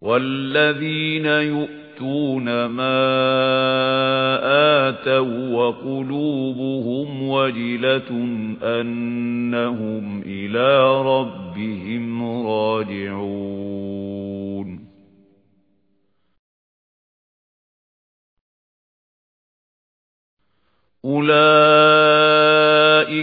وَالَّذِينَ يُؤْتُونَ مَا آتَوا وَقُلُوبُهُمْ وَجِلَةٌ أَنَّهُمْ إِلَى رَبِّهِمْ رَاجِعُونَ. أُولَئِكَ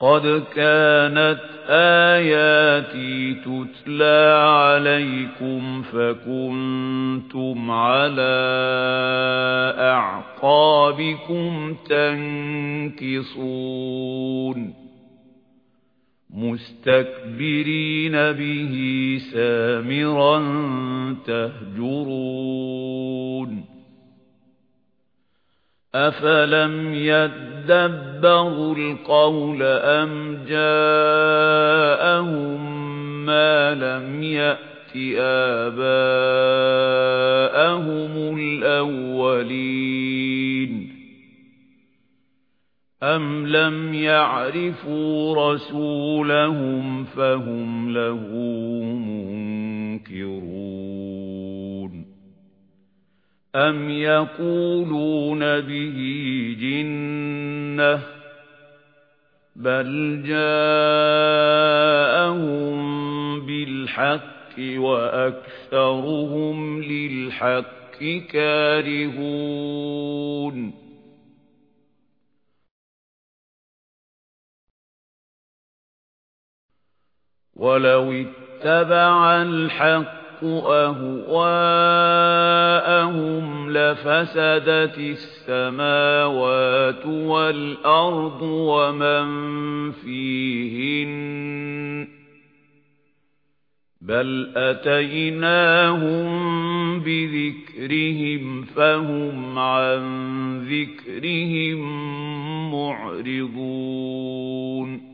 قَدْ كَانَتْ آيَاتِي تُتْلَى عَلَيْكُمْ فَكُنْتُمْ عَلَى أَعْقَابِكُمْ تَنكِصُونَ مُسْتَكْبِرِينَ بِهِ سَامِرًا تَهْجُرُونَ أَفَلَمْ يَدَّبَّرُوا الْقَوْلَ أَمْ جَاءَهُم مَّا لَمْ يَأْتِ آبَاءَهُمُ الْأَوَّلِينَ أَمْ لَمْ يَعْرِفُوا رَسُولَهُمْ فَهُمْ لَهُ مُنكِرُونَ أَمْ يَقُولُونَ بِهِ جِنَّةٌ بَلْ جَاءَهُم بِالْحَقِّ وَأَكْثَرُهُمْ لِلْحَقِّ كَارِهُونَ وَلَوِ اتَّبَعَ الْحَقُّ أَهْوَاءَهُمْ لَفَسَدَتِ السَّمَاوَاتُ وَالْأَرْضُ وَمَن فِيهِنَّ بَلْ أَتَيْنَاهُم بِذِكْرِهِمْ فَهُمْ عَن ذِكْرِهِم مُّعْرِضُونَ